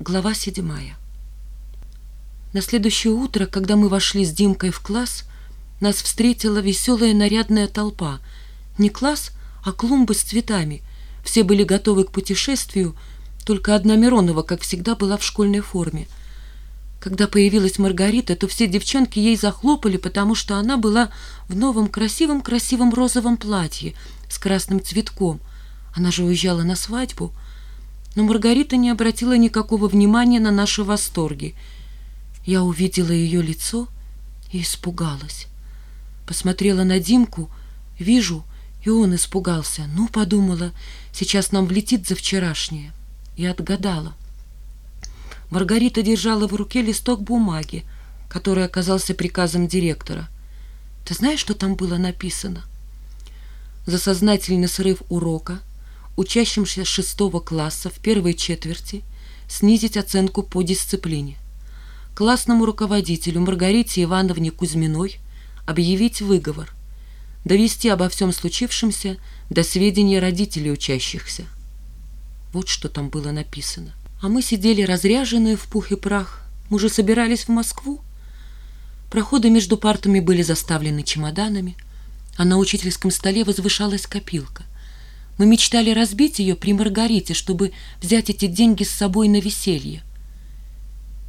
Глава седьмая. На следующее утро, когда мы вошли с Димкой в класс, нас встретила веселая нарядная толпа. Не класс, а клумбы с цветами. Все были готовы к путешествию, только одна Миронова, как всегда, была в школьной форме. Когда появилась Маргарита, то все девчонки ей захлопали, потому что она была в новом красивом-красивом розовом платье с красным цветком. Она же уезжала на свадьбу — но Маргарита не обратила никакого внимания на наши восторги. Я увидела ее лицо и испугалась. Посмотрела на Димку, вижу, и он испугался. Ну, подумала, сейчас нам влетит за вчерашнее. И отгадала. Маргарита держала в руке листок бумаги, который оказался приказом директора. Ты знаешь, что там было написано? За сознательный срыв урока – учащимся шестого класса в первой четверти снизить оценку по дисциплине. Классному руководителю Маргарите Ивановне Кузьминой объявить выговор, довести обо всем случившемся до сведения родителей учащихся. Вот что там было написано. А мы сидели разряженные в пух и прах. Мы уже собирались в Москву. Проходы между партами были заставлены чемоданами, а на учительском столе возвышалась копилка. Мы мечтали разбить ее при Маргарите, чтобы взять эти деньги с собой на веселье.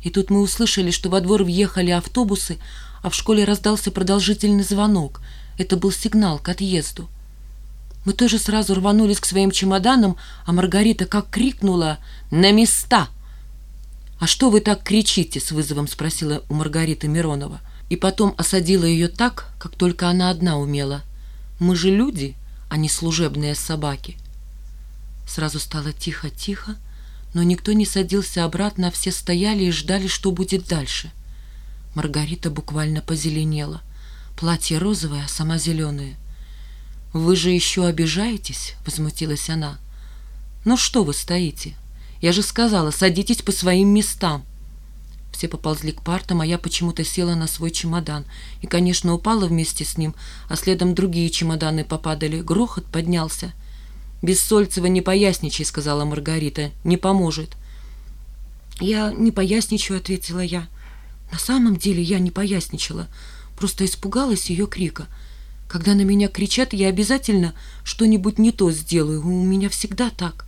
И тут мы услышали, что во двор въехали автобусы, а в школе раздался продолжительный звонок. Это был сигнал к отъезду. Мы тоже сразу рванулись к своим чемоданам, а Маргарита как крикнула «На места!» «А что вы так кричите?» — с вызовом спросила у Маргариты Миронова. И потом осадила ее так, как только она одна умела. «Мы же люди!» А не служебные собаки. Сразу стало тихо-тихо, но никто не садился обратно, а все стояли и ждали, что будет дальше. Маргарита буквально позеленела. Платье розовое, а сама зеленая. «Вы же еще обижаетесь?» — возмутилась она. «Ну что вы стоите? Я же сказала, садитесь по своим местам». Все поползли к партам, а я почему-то села на свой чемодан. И, конечно, упала вместе с ним, а следом другие чемоданы попадали. Грохот поднялся. «Без Сольцева не поясничай», — сказала Маргарита. «Не поможет». «Я не поясничаю», — ответила я. «На самом деле я не поясничала. Просто испугалась ее крика. Когда на меня кричат, я обязательно что-нибудь не то сделаю. У меня всегда так».